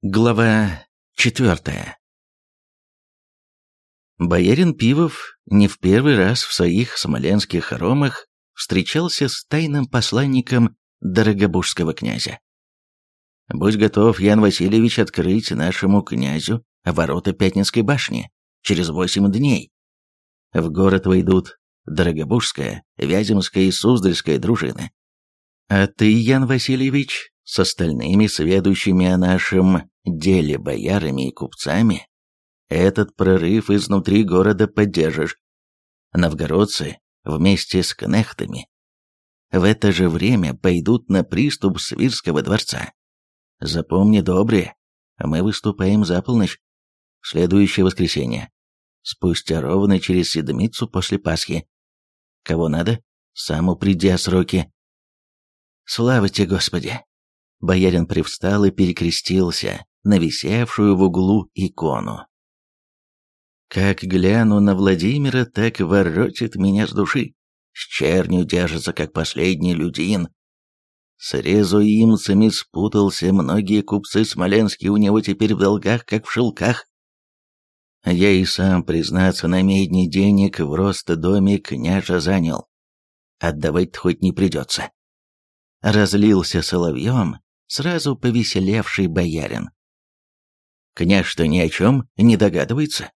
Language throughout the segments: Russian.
Глава четвертая Боярин Пивов не в первый раз в своих смоленских хоромах встречался с тайным посланником Дорогобужского князя. «Будь готов, Ян Васильевич, открыть нашему князю ворота Пятницкой башни через восемь дней. В город войдут Дорогобужская, Вяземская и Суздальская дружины. А ты, Ян Васильевич, с остальными сведущими о нашем деле боярами и купцами, этот прорыв изнутри города поддержишь. Новгородцы вместе с кнехтами в это же время пойдут на приступ Свирского дворца. Запомни, добре, мы выступаем за полночь. В следующее воскресенье. Спустя ровно через седмицу после Пасхи. Кого надо, сам упреди сроки. Слава тебе, Господи! Боярин привстал и перекрестился на висевшую в углу икону. Как гляну на Владимира, так воротит меня с души. С чернью держится, как последний людин. С резуимцами спутался, многие купцы смоленские у него теперь в долгах, как в шелках. Я и сам, признаться, на медни денег в рост доме княжа занял. Отдавать хоть не придется. Разлился соловьем, сразу повеселевший боярин. Княж-то ни о чем не догадывается?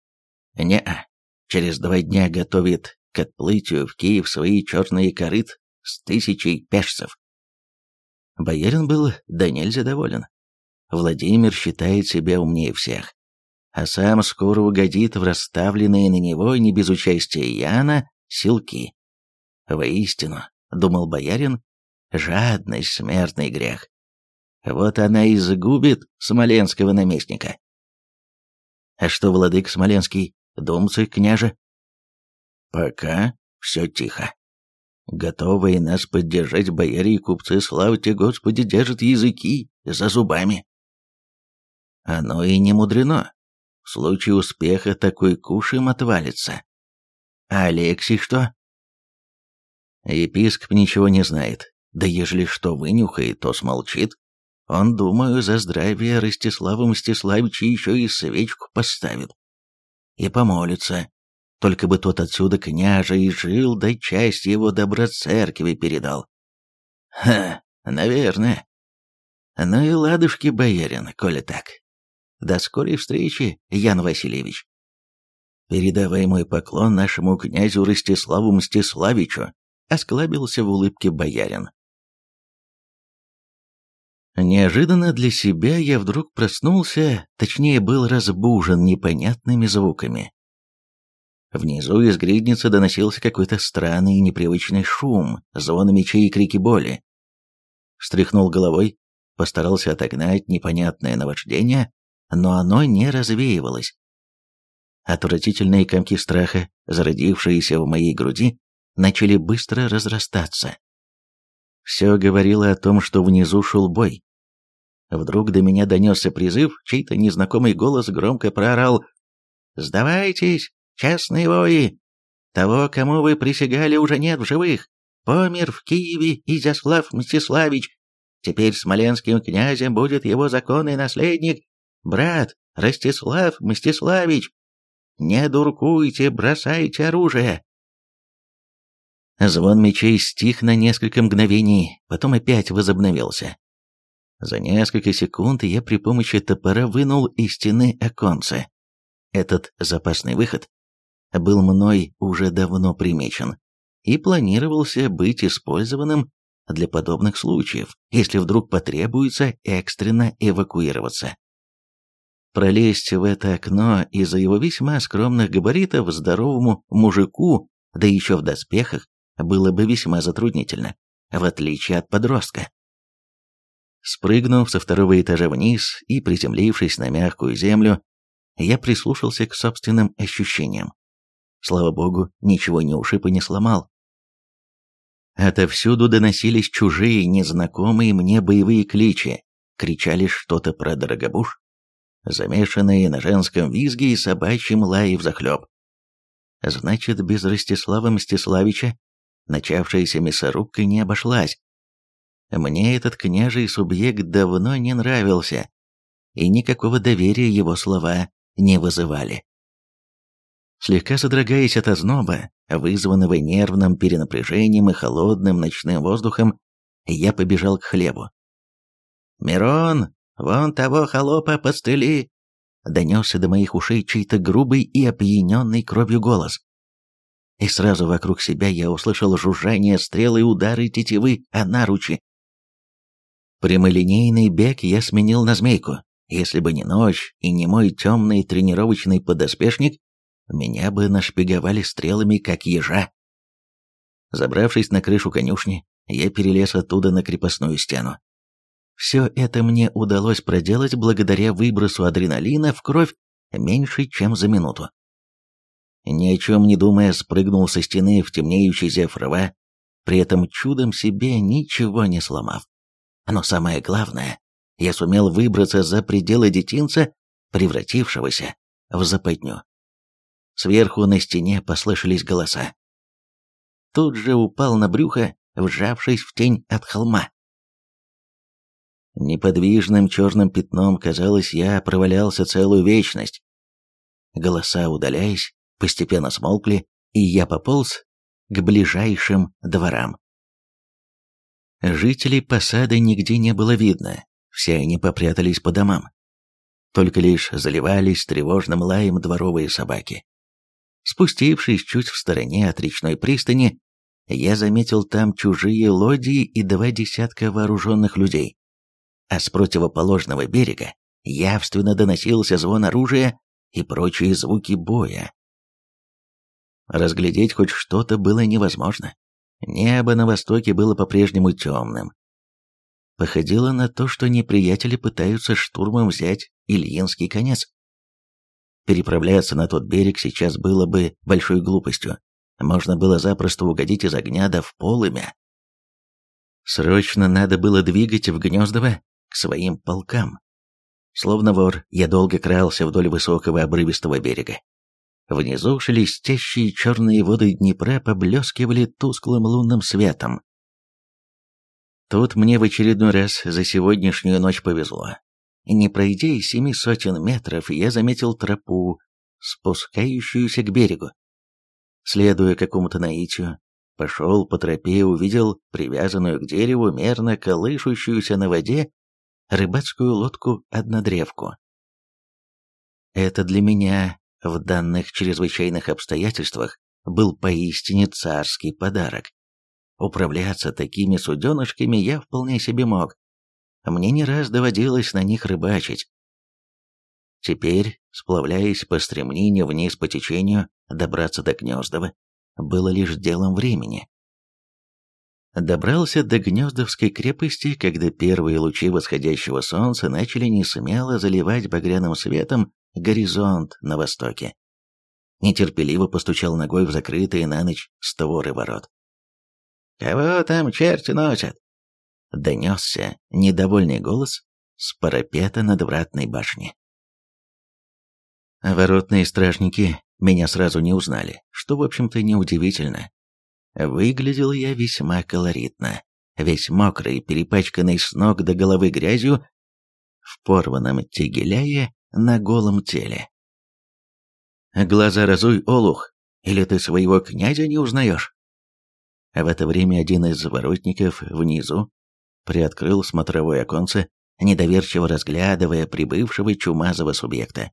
Не-а. Через два дня готовит к отплытию в Киев свои черные корыт с тысячей пешцев. Боярин был да нельзя доволен. Владимир считает себя умнее всех, а сам скоро угодит в расставленные на него не без участия Яна силки. Воистину, думал боярин, жадность смертный грех. Вот она и загубит смоленского наместника. А что, владык Смоленский, думцы княже? Пока все тихо. Готовые нас поддержать бояре и купцы, славьте Господи, держат языки за зубами. Оно и не мудрено. В случае успеха такой куш им отвалится. А Алексий что? Епископ ничего не знает. Да ежели что вынюхает, то смолчит. Он, думаю, за здравие Ростислава Мстиславича еще и свечку поставит. И помолится. Только бы тот отсюда княжа и жил, да часть его добра церкви передал. Ха, наверное. Ну и ладушки, боярин, коли так. До скорой встречи, Ян Васильевич. Передавай мой поклон нашему князю Ростиславу Мстиславичу, осклабился в улыбке боярин. Неожиданно для себя я вдруг проснулся, точнее был разбужен непонятными звуками. Внизу из гридницы доносился какой-то странный и непривычный шум, звон мечей и крики боли. Встряхнул головой, постарался отогнать непонятное наваждение, но оно не развеивалось. Отвратительные комки страха, зародившиеся в моей груди, начали быстро разрастаться. Все говорило о том, что внизу шел бой. Вдруг до меня донесся призыв, чей-то незнакомый голос громко проорал «Сдавайтесь, частные вои! Того, кому вы присягали, уже нет в живых! Помер в Киеве Изяслав Мстиславич! Теперь смоленским князем будет его законный наследник, брат Ростислав Мстиславич! Не дуркуйте, бросайте оружие!» Звон мечей стих на несколько мгновений, потом опять возобновился. За несколько секунд я при помощи топора вынул из стены оконце. Этот запасный выход был мной уже давно примечен и планировался быть использованным для подобных случаев, если вдруг потребуется экстренно эвакуироваться. Пролезть в это окно из-за его весьма скромных габаритов здоровому мужику, да еще в доспехах, было бы весьма затруднительно, в отличие от подростка. Спрыгнув со второго этажа вниз и приземлившись на мягкую землю, я прислушался к собственным ощущениям. Слава богу, ничего не ушиб и не сломал. Отовсюду доносились чужие, незнакомые мне боевые кличи, кричали что-то про Дорогобуш, замешанные на женском визге и собачьем лае взахлеб. Значит, без Ростислава Мстиславича начавшаяся мясорубка не обошлась. Мне этот княжий субъект давно не нравился. и никакого доверия его слова не вызывали. Слегка содрогаясь от озноба, вызванного нервным перенапряжением и холодным ночным воздухом, я побежал к хлебу. «Мирон, вон того холопа подстрели!» Донесся до моих ушей чей-то грубый и опьяненный кровью голос. И сразу вокруг себя я услышал жужжание стрелы и удары тетивы о наручи. Прямолинейный бег я сменил на змейку. Если бы не ночь и не мой темный тренировочный подоспешник, меня бы нашпиговали стрелами, как ежа. Забравшись на крышу конюшни, я перелез оттуда на крепостную стену. Все это мне удалось проделать благодаря выбросу адреналина в кровь меньше, чем за минуту. Ни о чем не думая, спрыгнул со стены в темнеющий рва, при этом чудом себе ничего не сломав. Но самое главное, я сумел выбраться за пределы детинца, превратившегося в западню. Сверху на стене послышались голоса. Тут же упал на брюхо, вжавшись в тень от холма. Неподвижным черным пятном, казалось, я провалялся целую вечность. Голоса, удаляясь, постепенно смолкли, и я пополз к ближайшим дворам. Жителей посады нигде не было видно, все они попрятались по домам. Только лишь заливались тревожным лаем дворовые собаки. Спустившись чуть в стороне от речной пристани, я заметил там чужие лодии и два десятка вооруженных людей. А с противоположного берега явственно доносился звон оружия и прочие звуки боя. Разглядеть хоть что-то было невозможно. Небо на востоке было по-прежнему темным. Походило на то, что неприятели пытаются штурмом взять Ильинский конец. Переправляться на тот берег сейчас было бы большой глупостью. Можно было запросто угодить из огня да в полымя. Срочно надо было двигать в Гнездово к своим полкам. Словно вор, я долго крался вдоль высокого обрывистого берега. Внизу шелестящие черные воды Днепра поблескивали тусклым лунным светом. Тут мне в очередной раз за сегодняшнюю ночь повезло. Не пройдя и семи сотен метров, я заметил тропу, спускающуюся к берегу. Следуя какому-то наитию, пошел по тропе, увидел привязанную к дереву, мерно колышущуюся на воде рыбацкую лодку-однодревку. Это для меня в данных чрезвычайных обстоятельствах был поистине царский подарок. Управляться такими суденышками я вполне себе мог. Мне не раз доводилось на них рыбачить. Теперь, сплавляясь по стремнине вниз по течению, добраться до Гнездова было лишь делом времени. Добрался до Гнездовской крепости, когда первые лучи восходящего солнца начали несмело заливать багряным светом горизонт на востоке. Нетерпеливо постучал ногой в закрытые на ночь створы ворот. «Кого там черти носят?» Донесся недовольный голос с парапета надвратной башни. Воротные стражники меня сразу не узнали, что, в общем-то, неудивительно. Выглядел я весьма колоритно, весь мокрый, перепачканный с ног до головы грязью, в порванном тегеляе на голом теле. «Глаза разуй, Олух, или ты своего князя не узнаешь?» В это время один из воротников внизу приоткрыл смотровое оконце, недоверчиво разглядывая прибывшего чумазого субъекта.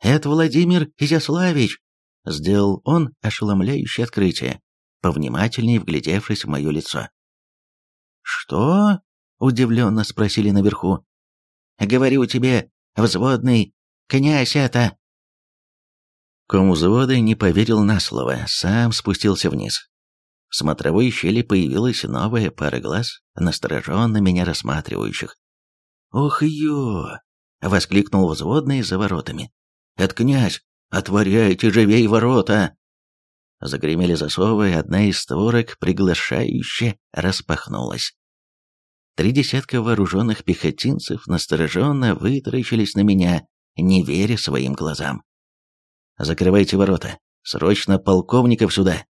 «Это Владимир Изяславич!» — сделал он ошеломляющее открытие, повнимательнее вглядевшись в мое лицо. «Что?» — удивленно спросили наверху. «Говорю тебе, Взводный, князь это!» Ком взвода не поверил на слово, сам спустился вниз. В смотровой щели появилась новая пара глаз, настороженно меня рассматривающих. «Ох, ё!» — воскликнул взводный за воротами. «Это князь! Отворяйте живей ворота!» Загремели засовы, одна из створок приглашающе распахнулась. Три десятка вооруженных пехотинцев настороженно вытаращились на меня, не веря своим глазам. «Закрывайте ворота! Срочно полковников сюда!»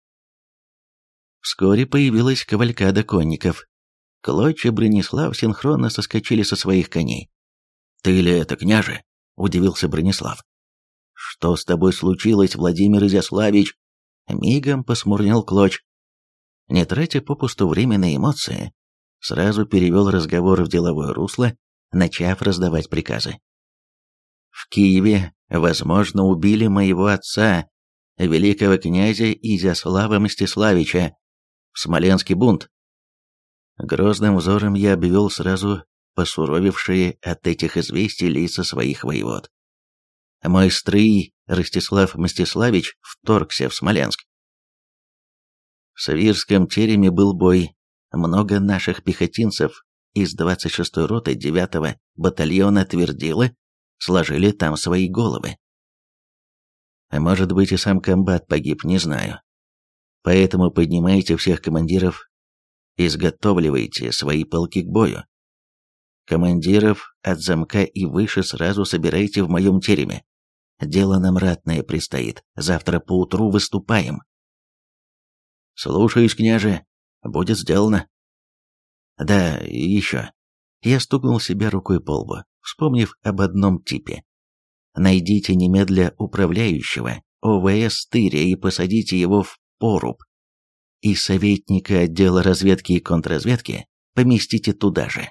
Вскоре появилась кавалькада конников. Клочья Бронислав синхронно соскочили со своих коней. «Ты ли это, княже?» — удивился Бронислав. «Что с тобой случилось, Владимир Изяславич?» Мигом посмурнел Клоч. Не тратя попусту время на эмоции, сразу перевел разговор в деловое русло, начав раздавать приказы. В Киеве, возможно, убили моего отца, великого князя Изяслава Мстиславича, в Смоленский бунт. Грозным взором я обвел сразу посуровевшие от этих известий лица своих воевод. Мой стрый Ростислав Мстиславич вторгся в Смоленск. В Савирском тереме был бой. Много наших пехотинцев из 26-й роты 9-го батальона Твердила сложили там свои головы. Может быть и сам комбат погиб, не знаю. Поэтому поднимайте всех командиров, изготовливайте свои полки к бою. Командиров от замка и выше сразу собирайте в моем тереме. Дело нам ратное предстоит. Завтра поутру выступаем. Слушаюсь, княже. Будет сделано. Да, еще. Я стукнул себя рукой по лбу, вспомнив об одном типе. Найдите немедля управляющего ОВС Тыря и посадите его в поруб. И советника отдела разведки и контрразведки поместите туда же.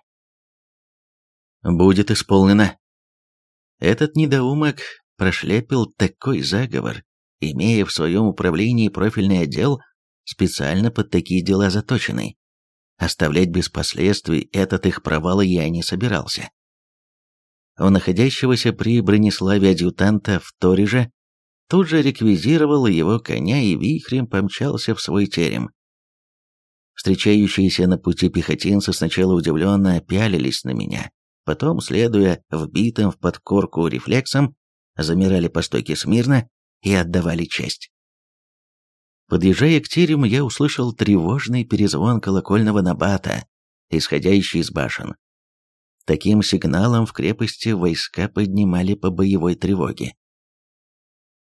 Будет исполнено. Этот недоумок прошляпил такой заговор, имея в своем управлении профильный отдел, специально под такие дела заточенный. Оставлять без последствий этот их провал я не собирался. У находящегося при Брониславе адъютанта в Ториже тут же реквизировал его коня и вихрем помчался в свой терем. Встречающиеся на пути пехотинцы сначала удивленно пялились на меня, потом, следуя вбитым в подкорку рефлексом, замирали по стойке смирно и отдавали честь. Подъезжая к терему, я услышал тревожный перезвон колокольного набата, исходящий из башен. Таким сигналом в крепости войска поднимали по боевой тревоге.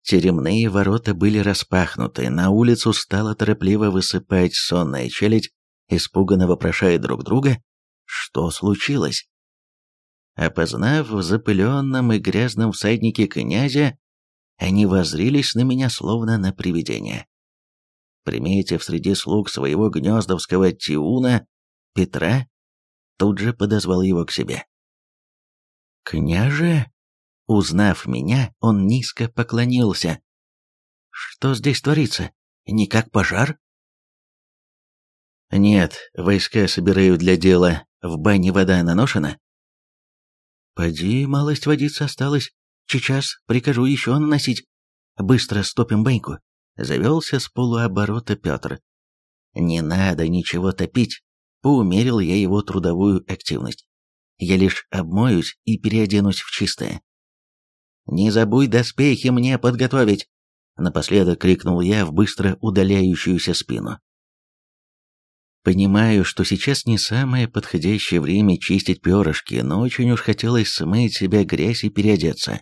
Теремные ворота были распахнуты, на улицу стало торопливо высыпать сонная челядь, испуганно вопрошая друг друга, что случилось. Опознав в запыленном и грязном всаднике князя, они воззрились на меня словно на привидение приметив среди слуг своего гнездовского Тиуна, Петра, тут же подозвал его к себе. «Княже?» Узнав меня, он низко поклонился. «Что здесь творится? Не как пожар?» «Нет, войска собирают для дела. В бане вода наношена?» «Поди, малость водиться осталось. Сейчас прикажу еще наносить. Быстро стопим баньку. Завелся с полуоборота Петр. «Не надо ничего топить», — поумерил я его трудовую активность. «Я лишь обмоюсь и переоденусь в чистое». «Не забудь доспехи мне подготовить!» Напоследок крикнул я в быстро удаляющуюся спину. Понимаю, что сейчас не самое подходящее время чистить перышки, но очень уж хотелось смыть себя грязь и переодеться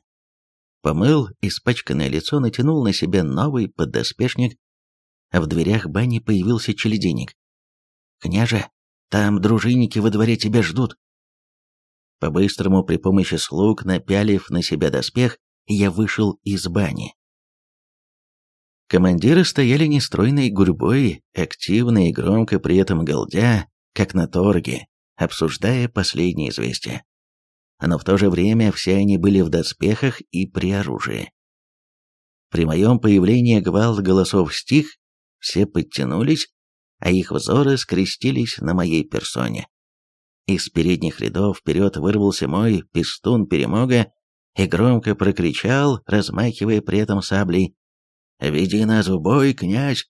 помыл испачканное лицо, натянул на себя новый поддоспешник, а в дверях бани появился челединник. «Княже, там дружинники во дворе тебя ждут». По-быстрому, при помощи слуг, напялив на себя доспех, я вышел из бани. Командиры стояли нестройной гурьбой, активно и громко при этом галдя, как на торге, обсуждая последние известия но в то же время все они были в доспехах и при оружии. При моем появлении гвалт голосов стих, все подтянулись, а их взоры скрестились на моей персоне. Из передних рядов вперед вырвался мой пистун перемога и громко прокричал, размахивая при этом саблей. «Веди нас в бой, князь!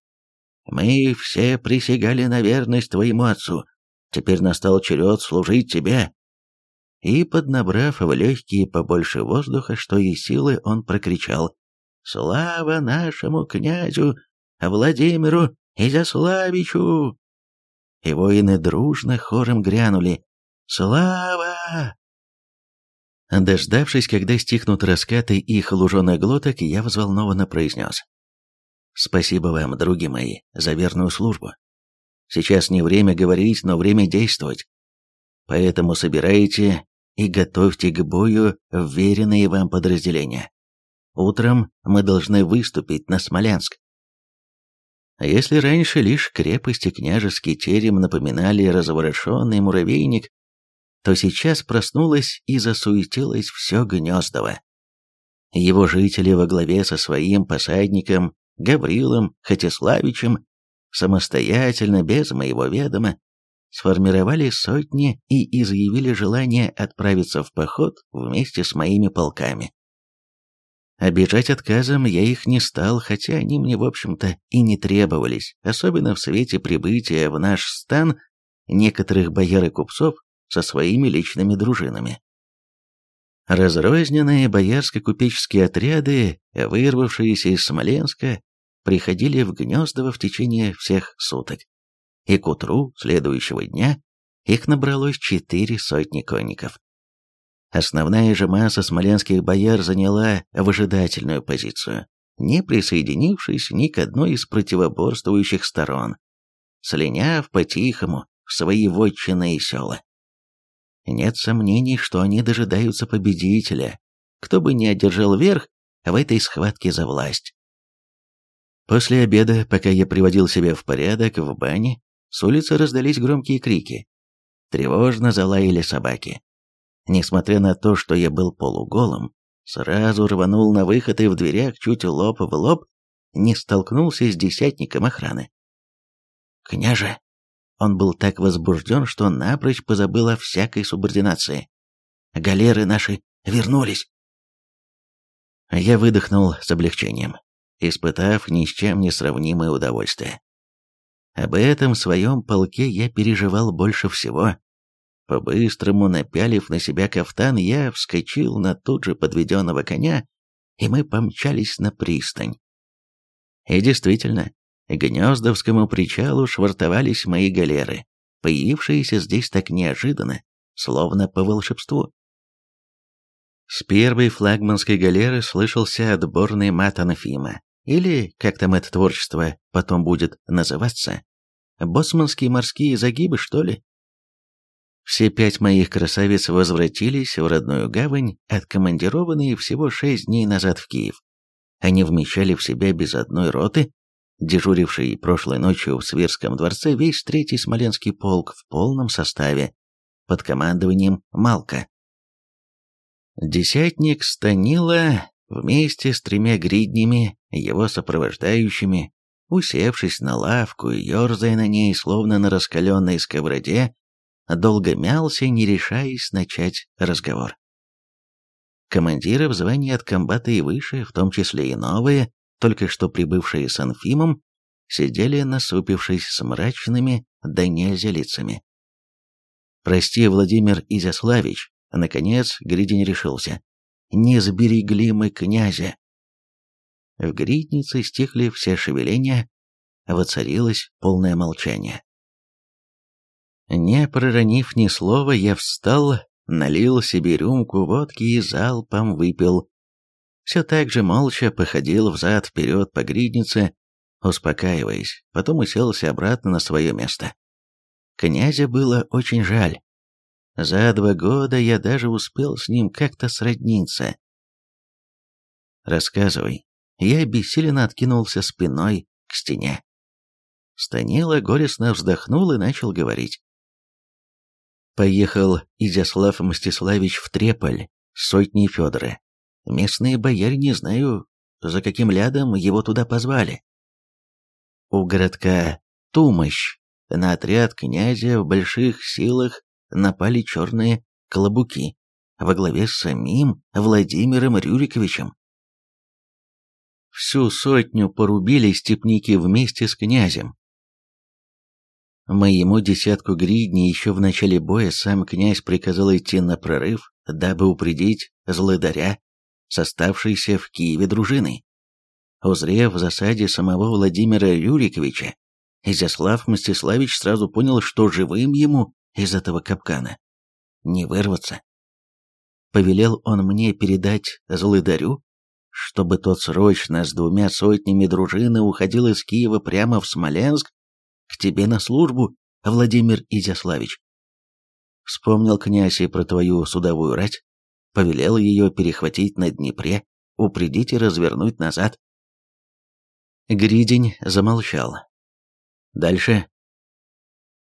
Мы все присягали на верность твоему отцу. Теперь настал черед служить тебе и, поднабрав в легкие побольше воздуха, что и силы, он прокричал «Слава нашему князю Владимиру Изяславичу!» И воины дружно хором грянули «Слава!» Дождавшись, когда стихнут раскаты их луженых глоток, я взволнованно произнес «Спасибо вам, други мои, за верную службу. Сейчас не время говорить, но время действовать. Поэтому собирайте и готовьте к бою вверенные вам подразделения. Утром мы должны выступить на Смоленск. А если раньше лишь крепости княжеский терем напоминали разворошенный муравейник, то сейчас проснулось и засуетилось все Гнездово. Его жители во главе со своим посадником Гаврилом Хатиславичем самостоятельно, без моего ведома, сформировали сотни и изъявили желание отправиться в поход вместе с моими полками. Обижать отказом я их не стал, хотя они мне, в общем-то, и не требовались, особенно в свете прибытия в наш стан некоторых бояр и купцов со своими личными дружинами. Разрозненные боярско-купеческие отряды, вырвавшиеся из Смоленска, приходили в Гнездово в течение всех суток. И к утру следующего дня их набралось четыре сотни конников. Основная же масса смоленских бояр заняла выжидательную позицию, не присоединившись ни к одной из противоборствующих сторон, слиняв по-тихому в свои вотчины и села. Нет сомнений, что они дожидаются победителя, кто бы ни одержал верх в этой схватке за власть. После обеда, пока я приводил себя в порядок в бане, с улицы раздались громкие крики. Тревожно залаяли собаки. Несмотря на то, что я был полуголым, сразу рванул на выход и в дверях чуть лоб в лоб не столкнулся с десятником охраны. «Княже!» Он был так возбужден, что напрочь позабыл о всякой субординации. «Галеры наши вернулись!» Я выдохнул с облегчением, испытав ни с чем не сравнимое удовольствие. Об этом своем полке я переживал больше всего, по-быстрому напялив на себя кафтан, я вскочил на тут же подведенного коня, и мы помчались на пристань. И действительно, к Гнездовскому причалу швартовались мои галеры, появившиеся здесь так неожиданно, словно по волшебству. С первой флагманской галеры слышался отборный мат Анфима, или, как там это творчество потом будет называться, боссманские морские загибы, что ли? Все пять моих красавиц возвратились в родную гавань, откомандированные всего шесть дней назад в Киев. Они вмещали в себя без одной роты, дежуривший прошлой ночью в Свирском дворце весь третий Смоленский полк в полном составе, под командованием Малка. Десятник Станила вместе с тремя гриднями, его сопровождающими, усевшись на лавку и ерзая на ней, словно на раскаленной сковороде, долго мялся, не решаясь начать разговор. Командиры в звании от комбата и выше, в том числе и новые, только что прибывшие с Анфимом, сидели насупившись с мрачными да нельзя лицами. «Прости, Владимир Изяславич», — наконец Гридин решился, — «не сберегли мы князя». В гриднице стихли все шевеления, воцарилось полное молчание. Не проронив ни слова, я встал, налил себе рюмку водки и залпом выпил. Все так же молча походил взад-вперед по гриднице, успокаиваясь, потом уселся обратно на свое место. Князя было очень жаль. За два года я даже успел с ним как-то сродниться. «Рассказывай». Я обессиленно откинулся спиной к стене. Станила горестно вздохнул и начал говорить. Поехал Изяслав Мстиславич в Треполь с сотней Федора. Местные бояре, не знаю, за каким лядом его туда позвали. У городка Тумощ на отряд князя в больших силах напали черные клобуки во главе с самим Владимиром Рюриковичем. Всю сотню порубили степники вместе с князем, Моему десятку гридней еще в начале боя сам князь приказал идти на прорыв, дабы упредить злодаря, составшейся в Киеве дружиной. Узрев в засаде самого Владимира Юриковича, Изяслав Мстиславич сразу понял, что живым ему из этого капкана не вырваться. Повелел он мне передать злодарю, чтобы тот срочно с двумя сотнями дружины уходил из Киева прямо в Смоленск к тебе на службу, Владимир Изяславич. Вспомнил князь и про твою судовую рать, повелел ее перехватить на Днепре, упредить и развернуть назад. Гридень замолчал. Дальше.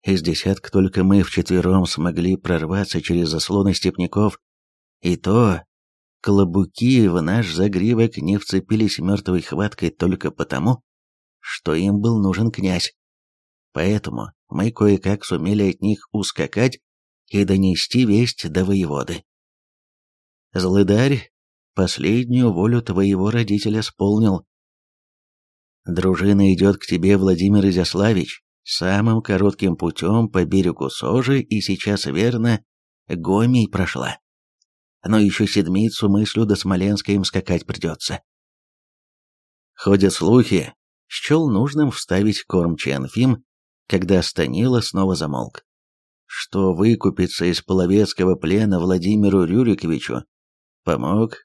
Из десятка только мы вчетвером смогли прорваться через заслоны степняков, и то клобуки в наш загривок не вцепились мертвой хваткой только потому, что им был нужен князь. Поэтому мы кое-как сумели от них ускакать и донести весть до воеводы. Злыдарь последнюю волю твоего родителя исполнил. Дружина идет к тебе, Владимир Изяславич, самым коротким путем по берегу Сожи и сейчас верно Гомий прошла. Но еще седмицу мыслю до Смоленска им скакать придется. Ходят слухи, счел нужным вставить кормчий Анфим, когда Станила снова замолк, что выкупиться из половецкого плена Владимиру Рюриковичу помог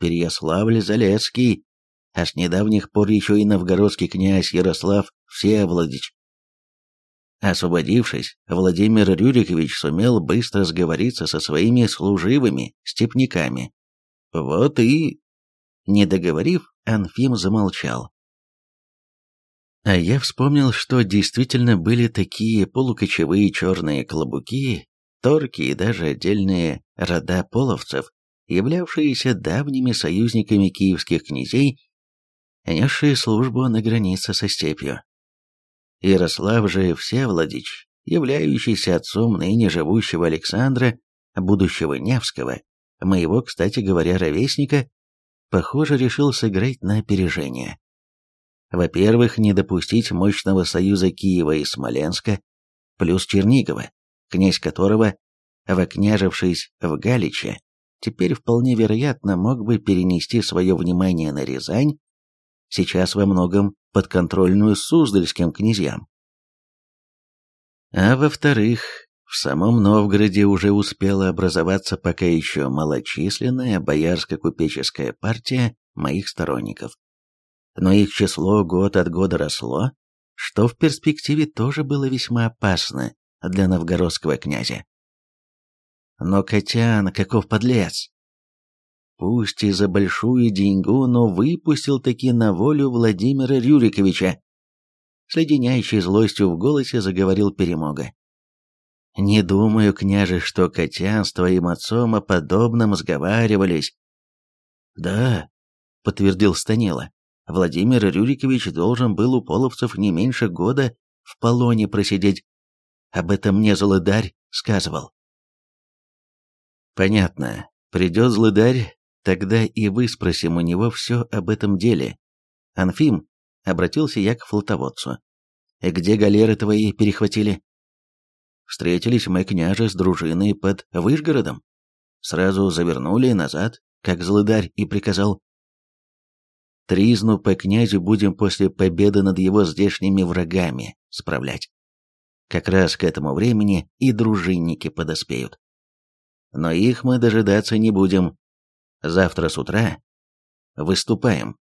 Переяславль-Залесский, а с недавних пор еще и новгородский князь Ярослав Всеволодич. Освободившись, Владимир Рюрикович сумел быстро сговориться со своими служивыми, степняками. Вот и... Не договорив, Анфим замолчал. А я вспомнил, что действительно были такие полукочевые черные клобуки, торки и даже отдельные рода половцев, являвшиеся давними союзниками киевских князей, несшие службу на границе со степью. Ярослав же Всеволодич, являющийся отцом ныне живущего Александра, будущего Невского, моего, кстати говоря, ровесника, похоже, решил сыграть на опережение. Во-первых, не допустить мощного союза Киева и Смоленска, плюс Чернигова, князь которого, вокняжившись в Галиче, теперь вполне вероятно мог бы перенести свое внимание на Рязань, сейчас во многом подконтрольную Суздальским князьям. А во-вторых, в самом Новгороде уже успела образоваться пока еще малочисленная боярско-купеческая партия моих сторонников но их число год от года росло, что в перспективе тоже было весьма опасно для новгородского князя. Но Котян, каков подлец! Пусть и за большую деньгу, но выпустил таки на волю Владимира Рюриковича. С леденящей злостью в голосе заговорил Перемога. «Не думаю, княже, что Котян с твоим отцом о подобном сговаривались». «Да», — подтвердил Станила. Владимир Рюрикович должен был у половцев не меньше года в полоне просидеть. Об этом мне злыдарь сказывал. Понятно. Придет злыдарь, тогда и выспросим у него все об этом деле. Анфим, обратился я к флотоводцу. Где галеры твои перехватили? Встретились мы, княже, с дружиной под Выжгородом. Сразу завернули назад, как злыдарь и приказал. Тризну по князю будем после победы над его здешними врагами справлять. Как раз к этому времени и дружинники подоспеют. Но их мы дожидаться не будем. Завтра с утра выступаем.